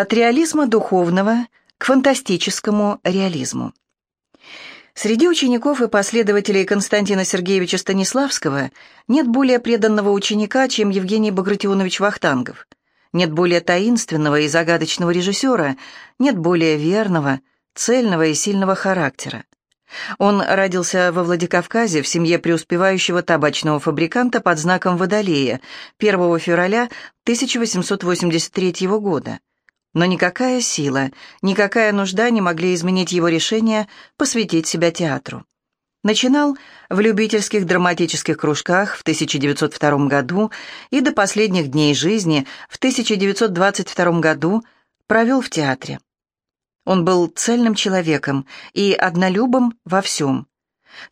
От реализма духовного к фантастическому реализму. Среди учеников и последователей Константина Сергеевича Станиславского нет более преданного ученика, чем Евгений Багратионович Вахтангов. Нет более таинственного и загадочного режиссера, нет более верного, цельного и сильного характера. Он родился во Владикавказе в семье преуспевающего табачного фабриканта под знаком Водолея 1 февраля 1883 года. Но никакая сила, никакая нужда не могли изменить его решение посвятить себя театру. Начинал в любительских драматических кружках в 1902 году и до последних дней жизни в 1922 году провел в театре. Он был цельным человеком и однолюбом во всем.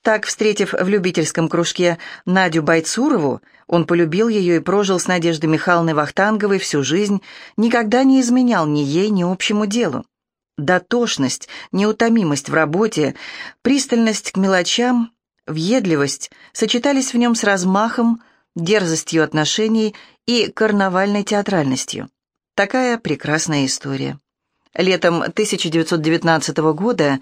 Так, встретив в любительском кружке Надю Байцурову, он полюбил ее и прожил с Надеждой Михайловной Вахтанговой всю жизнь, никогда не изменял ни ей, ни общему делу. Дотошность, неутомимость в работе, пристальность к мелочам, въедливость сочетались в нем с размахом, дерзостью отношений и карнавальной театральностью. Такая прекрасная история. Летом 1919 года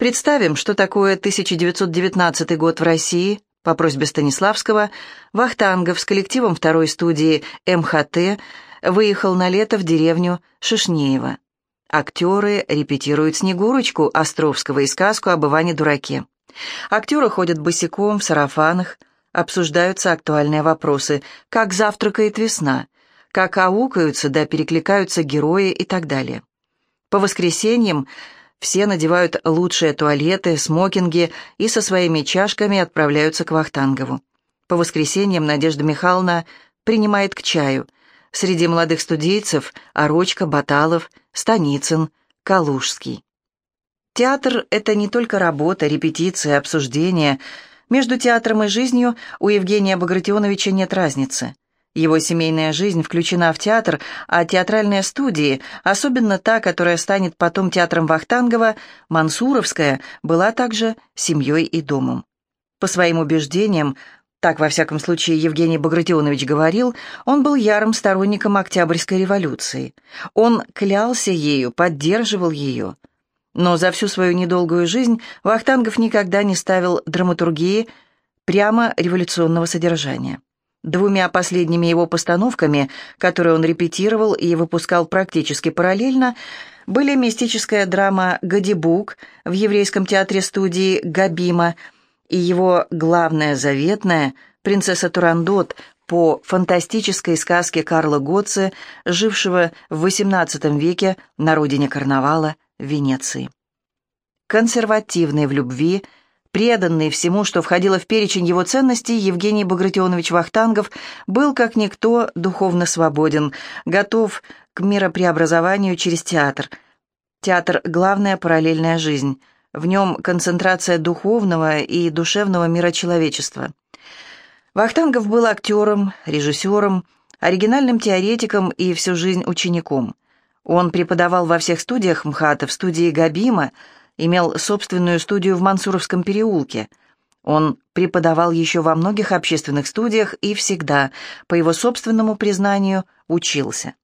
Представим, что такое 1919 год в России. По просьбе Станиславского Вахтангов с коллективом второй студии МХТ выехал на лето в деревню Шишнеево. Актеры репетируют Снегурочку Островского и сказку об Иване-дураке. Актеры ходят босиком в сарафанах, обсуждаются актуальные вопросы, как завтракает весна, как аукаются да перекликаются герои и так далее. По воскресеньям все надевают лучшие туалеты, смокинги и со своими чашками отправляются к Вахтангову. По воскресеньям Надежда Михайловна принимает к чаю. Среди молодых студийцев – Орочка, Баталов, Станицын, Калужский. Театр – это не только работа, репетиция, обсуждение. Между театром и жизнью у Евгения Багратионовича нет разницы. Его семейная жизнь включена в театр, а театральные студии, особенно та, которая станет потом театром Вахтангова, Мансуровская, была также семьей и домом. По своим убеждениям, так во всяком случае Евгений Багратионович говорил, он был ярым сторонником Октябрьской революции. Он клялся ею, поддерживал ее. Но за всю свою недолгую жизнь Вахтангов никогда не ставил драматургии прямо революционного содержания. Двумя последними его постановками, которые он репетировал и выпускал практически параллельно, были мистическая драма «Гадибук» в еврейском театре студии «Габима» и его главная заветная «Принцесса Турандот» по фантастической сказке Карла Готце, жившего в XVIII веке на родине карнавала Венеции. Консервативный в любви – Преданный всему, что входило в перечень его ценностей, Евгений Багратионович Вахтангов был, как никто, духовно свободен, готов к миропреобразованию через театр. Театр — главная параллельная жизнь. В нем концентрация духовного и душевного мира человечества. Вахтангов был актером, режиссером, оригинальным теоретиком и всю жизнь учеником. Он преподавал во всех студиях МХАТа, в студии Габима, имел собственную студию в Мансуровском переулке. Он преподавал еще во многих общественных студиях и всегда, по его собственному признанию, учился.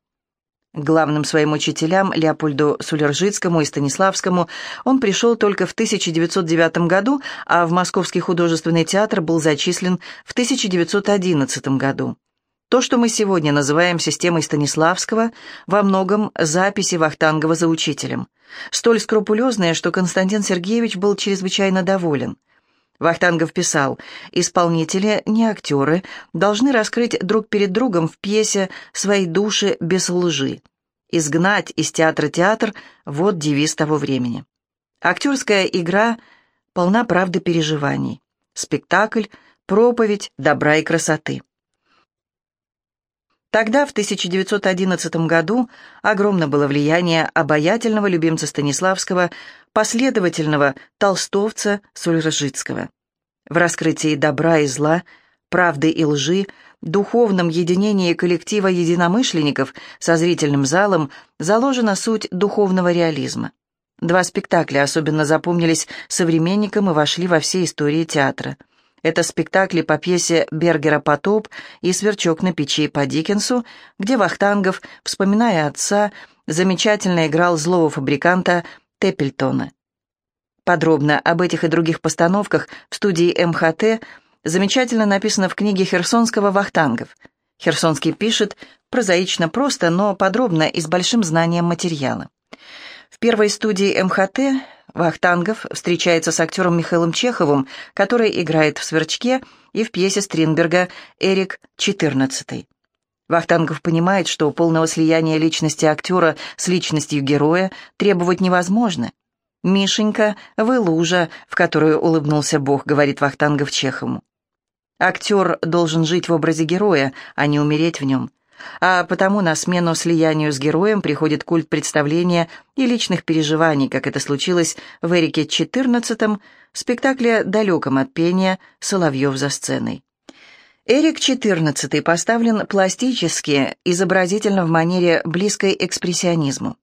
Главным своим учителям Леопольду Сулержицкому и Станиславскому он пришел только в 1909 году, а в Московский художественный театр был зачислен в 1911 году. То, что мы сегодня называем системой Станиславского, во многом записи Вахтангова за учителем. Столь скрупулезные, что Константин Сергеевич был чрезвычайно доволен. Вахтангов писал, «Исполнители, не актеры, должны раскрыть друг перед другом в пьесе свои души без лжи. Изгнать из театра театр – вот девиз того времени. Актерская игра полна правды переживаний. Спектакль – проповедь добра и красоты». Тогда, в 1911 году, огромно было влияние обаятельного любимца Станиславского, последовательного толстовца Сульржицкого. В раскрытии добра и зла, правды и лжи, духовном единении коллектива единомышленников со зрительным залом заложена суть духовного реализма. Два спектакля особенно запомнились современникам и вошли во все истории театра – это спектакли по пьесе Бергера «Потоп» и «Сверчок на печи» по Диккенсу, где Вахтангов, вспоминая отца, замечательно играл злого фабриканта Теппельтона. Подробно об этих и других постановках в студии МХТ замечательно написано в книге Херсонского «Вахтангов». Херсонский пишет прозаично просто, но подробно и с большим знанием материала. В первой студии МХТ Вахтангов встречается с актером Михаилом Чеховым, который играет в «Сверчке» и в пьесе Стринберга «Эрик XIV». Вахтангов понимает, что полного слияния личности актера с личностью героя требовать невозможно – «Мишенька, вы лужа, в которую улыбнулся Бог», — говорит Вахтангов Чехову. Актер должен жить в образе героя, а не умереть в нем. А потому на смену слиянию с героем приходит культ представления и личных переживаний, как это случилось в «Эрике XIV», спектакле далеком от пения «Соловьев за сценой». Эрик XIV поставлен пластически, изобразительно в манере близкой экспрессионизму.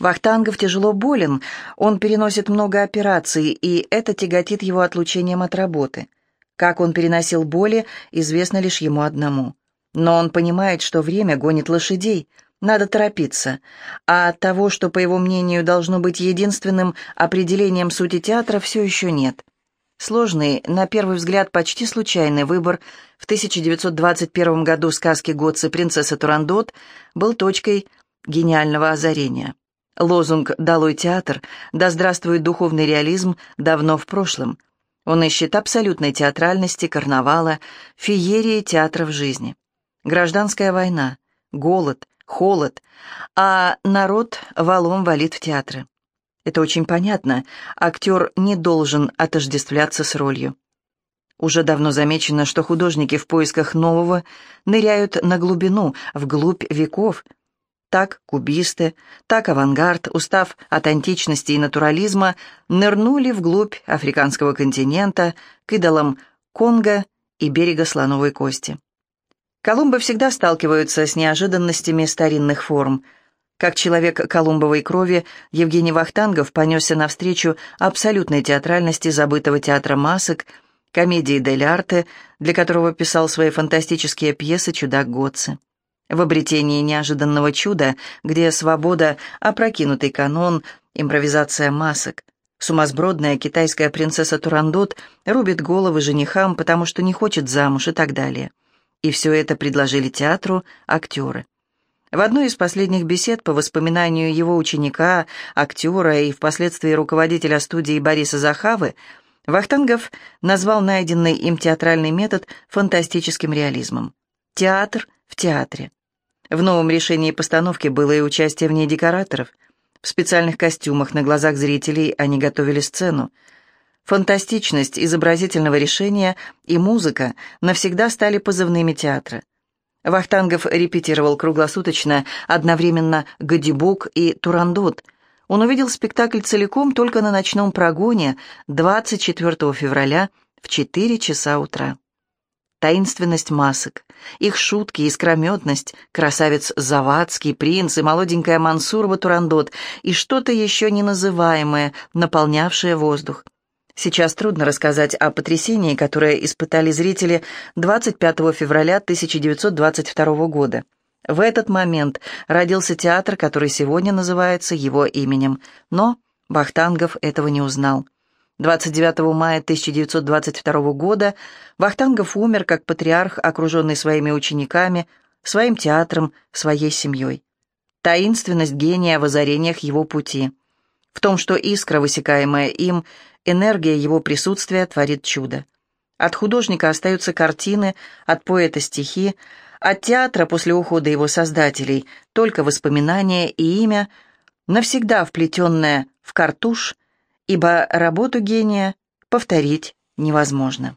Вахтангов тяжело болен, он переносит много операций, и это тяготит его отлучением от работы. Как он переносил боли, известно лишь ему одному. Но он понимает, что время гонит лошадей, надо торопиться. А от того, что, по его мнению, должно быть единственным определением сути театра, все еще нет. Сложный, на первый взгляд почти случайный выбор в 1921 году сказки Готцы «Принцесса Турандот» был точкой гениального озарения. Лозунг «Долой театр», «Да здравствует духовный реализм» давно в прошлом. Он ищет абсолютной театральности, карнавала, феерии театра в жизни. Гражданская война, голод, холод, а народ валом валит в театры. Это очень понятно, актер не должен отождествляться с ролью. Уже давно замечено, что художники в поисках нового ныряют на глубину, вглубь веков – так кубисты, так авангард, устав от античности и натурализма, нырнули вглубь африканского континента к идолам Конго и берега Слоновой Кости. Колумбы всегда сталкиваются с неожиданностями старинных форм. Как человек колумбовой крови, Евгений Вахтангов понесся навстречу абсолютной театральности забытого театра масок, комедии дель арте, для которого писал свои фантастические пьесы «Чудак Готце» в обретении неожиданного чуда, где свобода, опрокинутый канон, импровизация масок. Сумасбродная китайская принцесса Турандот рубит головы женихам, потому что не хочет замуж и так далее. И все это предложили театру актеры. В одной из последних бесед по воспоминанию его ученика, актера и впоследствии руководителя студии Бориса Захавы, Вахтангов назвал найденный им театральный метод фантастическим реализмом. Театр в театре. В новом решении постановки было и участие в ней декораторов. В специальных костюмах на глазах зрителей они готовили сцену. Фантастичность изобразительного решения и музыка навсегда стали позывными театра. Вахтангов репетировал круглосуточно одновременно «Гадибук» и «Турандот». Он увидел спектакль целиком только на ночном прогоне 24 февраля в 4 часа утра таинственность масок, их шутки, искрометность, красавец Завадский, принц и молоденькая Мансурова Турандот и что-то еще неназываемое, наполнявшее воздух. Сейчас трудно рассказать о потрясении, которое испытали зрители 25 февраля 1922 года. В этот момент родился театр, который сегодня называется его именем, но Бахтангов этого не узнал. 29 мая 1922 года Вахтангов умер как патриарх, окруженный своими учениками, своим театром, своей семьей. Таинственность гения в озарениях его пути. В том, что искра, высекаемая им, энергия его присутствия творит чудо. От художника остаются картины, от поэта стихи, от театра после ухода его создателей только воспоминания и имя, навсегда вплетенное в картуш – ибо работу гения повторить невозможно.